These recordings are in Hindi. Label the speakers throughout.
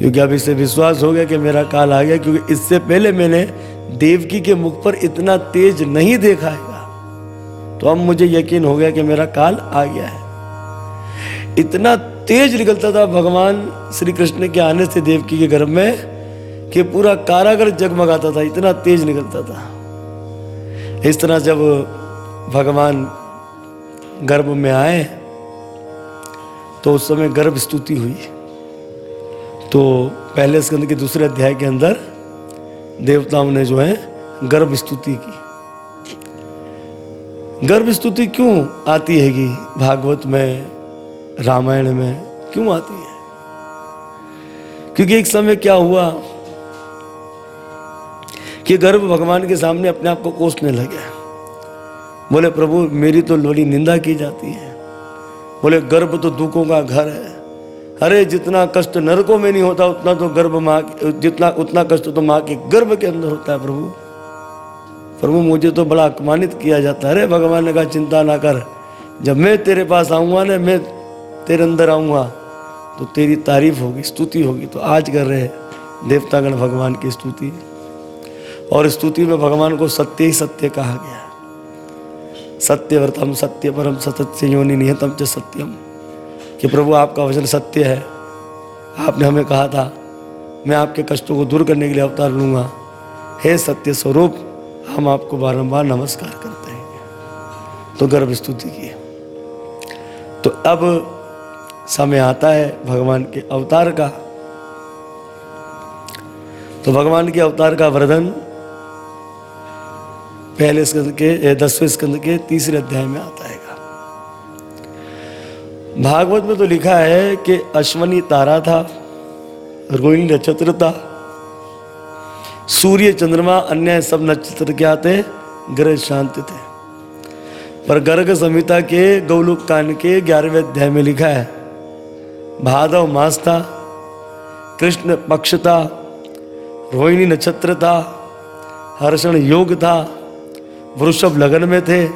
Speaker 1: क्योंकि अब इसे विश्वास हो गया कि मेरा काल आ गया, क्योंकि इससे पहले मैंने देवकी के मुख पर इतना तेज नहीं देखा है। तो अब मुझे यकीन हो गया कि मेरा काल आ गया है। इतना तेज निकलता था भगवान श्री कृष्ण के आने से देवकी के गर्भ में कि पूरा कारागर जगमगाता था, इतना तेज निकलता था। इस तरह जब भगवान गर्भ में आए तो उस समय गर्भ स्तुति हुई। तो पहले स्कंद के दूसरे अध्याय के अंदर देवताओं ने जो है गर्भ स्तुति की। गर्भ स्तुति क्यों आती है भागवत में, रामायण में क्यों आती है? क्योंकि एक समय क्या हुआ कि गर्भ भगवान के सामने अपने आप को कोसने लगे। बोले, प्रभु, मेरी तो बड़ी निंदा की जाती है। बोले, गर्भ तो दुखों का घर है। अरे जितना कष्ट नरकों में नहीं होता, उतना तो गर्भ माँ जितना, उतना कष्ट तो माँ के गर्भ के अंदर होता है प्रभु। प्रभु, मुझे तो बड़ा अपमानित किया जाता है। अरे भगवान ने कहा, चिंता ना कर। जब मैं तेरे पास आऊँगा ना, मैं तेरे अंदर आऊँगा तो तेरी तारीफ़ होगी, स्तुति होगी। तो आज कर रहे देवतागण भगवान की स्तुति। और स्तुति में भगवान को सत्य ही सत्य कहा गया। सत्यव्रतम सत्य परम सत्य योनि निहतम च सत्यम। कि प्रभु, आपका वचन सत्य है। आपने हमें कहा था, मैं आपके कष्टों को दूर करने के लिए अवतार लूँगा। हे सत्य स्वरूप, हम आपको बारंबार नमस्कार करते हैं। तो गर्भ स्तुति की तो अब समय आता है भगवान के अवतार का। तो भगवान के अवतार का वर्णन पहले स्कंद के दसवें स्कंद के तीसरे अध्याय में आता है। भागवत में तो लिखा है कि अश्वनी तारा था रोहिणी नक्षत्र था। सूर्य चंद्रमा अन्य सब नक्षत्र क्या थे? ग्रह शांत थे। पर गर्ग संहिता के गौलोक कांड के ग्यारहवें अध्याय में लिखा है भादव मास था कृष्ण पक्ष था रोहिणी नक्षत्र था हर्षण योग था वृषभ लगन में थे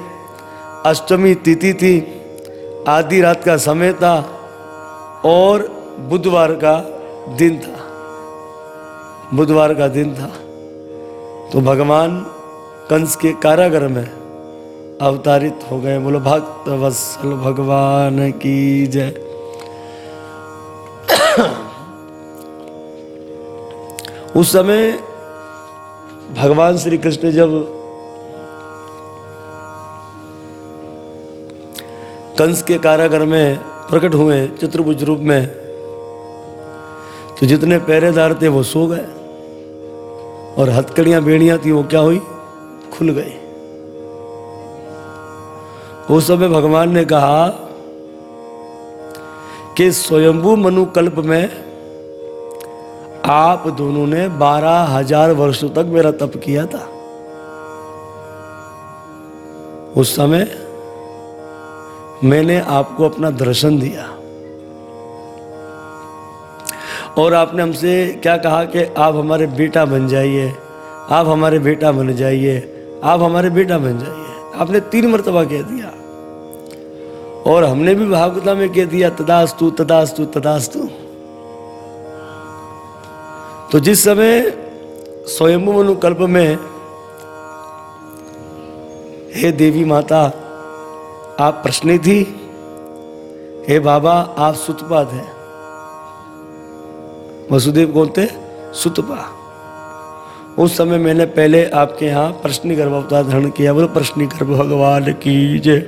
Speaker 1: अष्टमी तिथि थी, थी आधी रात का समय था और बुधवार का दिन था। बुधवार का दिन था। तो भगवान कंस के कारागर में अवतारित हो गए। बोलो, भक्त वत्सल भगवान की जय। उस समय भगवान श्री कृष्ण जब कंस के कारागर में प्रकट हुए चित्रभुज रूप में तो जितने पहरेदार थे वो सो गए और हथकड़ियाँ बेड़ियाँ थी, वो क्या हुई? खुल गई। उस समय भगवान ने कहा कि स्वयंभू मनुकल्प में आप दोनों ने बारह हज़ार वर्षों तक मेरा तप किया था। उस समय मैंने आपको अपना दर्शन दिया। और आपने हमसे क्या कहा कि आप हमारे बेटा बन जाइए, आप हमारे बेटा बन जाइए, आप हमारे बेटा बन जाइए। आपने तीन मरतबा कह दिया। और हमने भी भागवता में कह दिया, तदास्तु तदास्तु तदास्तु। तो जिस समय स्वयं मनुकल्प में, हे देवी माता आप प्रश्न थी हे बाबा, आप सुतपा थे वसुदेव कौन थे सुतपा। उस समय मैंने पहले आपके यहाँ प्रश्न गर्भ अवतार धारण किया। बोलो, प्रश्न गर्भ भगवान की जय।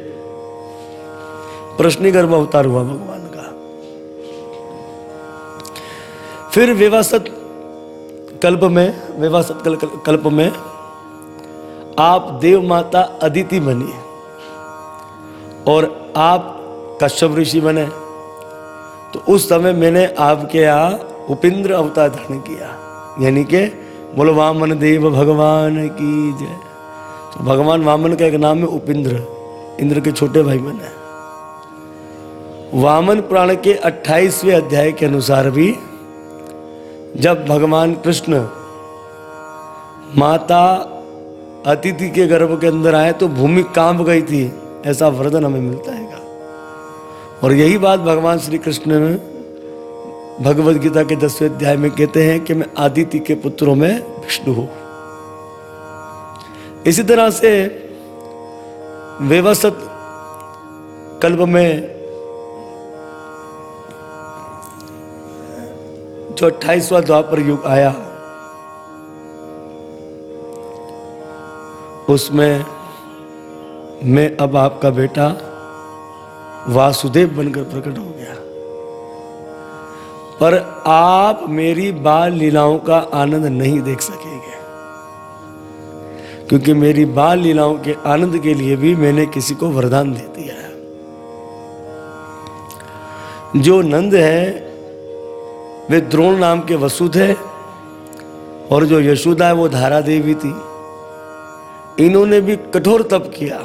Speaker 1: प्रश्न गर्भ अवतार हुआ भगवान का। फिर विवासत कल्प में विवासत कल्प में आप देव माता अदिति बनी। और आप कश्यप ऋषि बने। तो उस समय मैंने आपके यहाँ उपेंद्र अवतार धारण किया। यानी कि बोलो, वामन देव भगवान की जय। तो भगवान वामन का एक नाम है उपिंद्र। इंद्र के छोटे भाई बने वामन प्राण के 28वें अध्याय के अनुसार भी जब भगवान कृष्ण माता अतिथि के गर्भ के अंदर आए तो भूमि काँप गई थी। ऐसा वर्णन हमें मिलता है और यही बात भगवान श्री कृष्ण ने गीता के दसवें अध्याय में कहते हैं कि मैं आदित्य के पुत्रों में विष्णु हूँ। इसी तरह से व्यवस्थित कल्प में जो अट्ठाईसवा द्वापर युग आया, उसमें मैं अब आपका बेटा वासुदेव बनकर प्रकट हो गया। पर आप मेरी बाल लीलाओं का आनंद नहीं देख सकेंगे, क्योंकि मेरी बाल लीलाओं के आनंद के लिए भी मैंने किसी को वरदान दे दिया है। जो नंद है, वे द्रोण नाम के वसु थे और जो यशोदा है, वो धारा देवी थी। इन्होंने भी कठोर तप किया।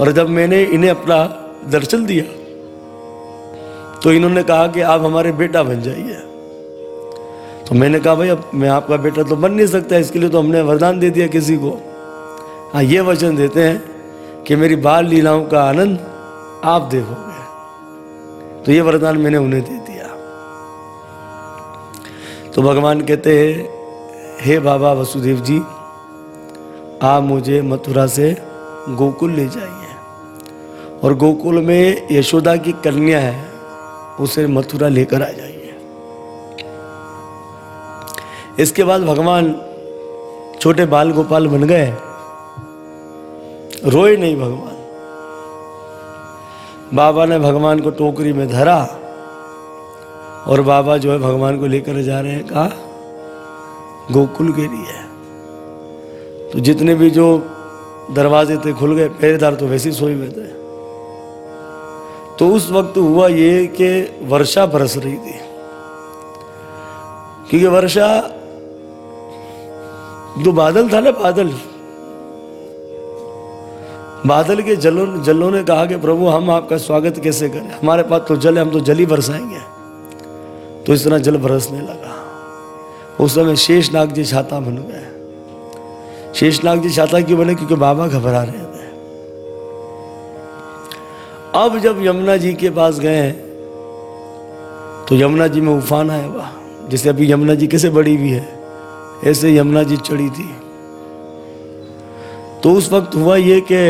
Speaker 1: और जब मैंने इन्हें अपना दर्शन दिया तो इन्होंने कहा कि आप हमारे बेटा बन जाइए। तो मैंने कहा, भाई, अब मैं आपका बेटा तो बन नहीं सकता, इसके लिए तो हमने वरदान दे दिया किसी को। हाँ ये वचन देते हैं कि मेरी बाल लीलाओं का आनंद आप देखोगे। तो ये वरदान मैंने उन्हें दे दिया। तो भगवान कहते हैं, हे बाबा वसुदेव जी, आप मुझे मथुरा से गोकुल ले जाइए। और गोकुल में यशोदा की कन्या है, उसे मथुरा लेकर आ जाइए। इसके बाद भगवान छोटे बाल गोपाल बन गए। रोए नहीं भगवान। बाबा ने भगवान को टोकरी में धरा और बाबा जो है भगवान को लेकर जा रहे हैं, कहा, गोकुल के लिए तो जितने भी जो दरवाजे थे खुल गए पहरेदार तो वैसे ही सोए हुए थे। तो उस वक्त हुआ ये कि वर्षा बरस रही थी। क्योंकि वर्षा जो बादल था ना, बादल। बादल के जलों जलों ने कहा कि प्रभु, हम आपका स्वागत कैसे करें? हमारे पास तो जल है, हम तो जल ही बरसाएँगे। तो इस तरह जल बरसने लगा। उस समय शेषनाग जी छाता बन गए। शेषनाग जी छाता क्यों बने? क्योंकि बाबा घबरा रहे थे। अब जब यमुना जी के पास गए हैं तो यमुना जी में उफान आया हुआ। जैसे अभी यमुना जी कैसे बड़ी हुई है, ऐसे यमुना जी चढ़ी थी। तो उस वक्त हुआ ये कि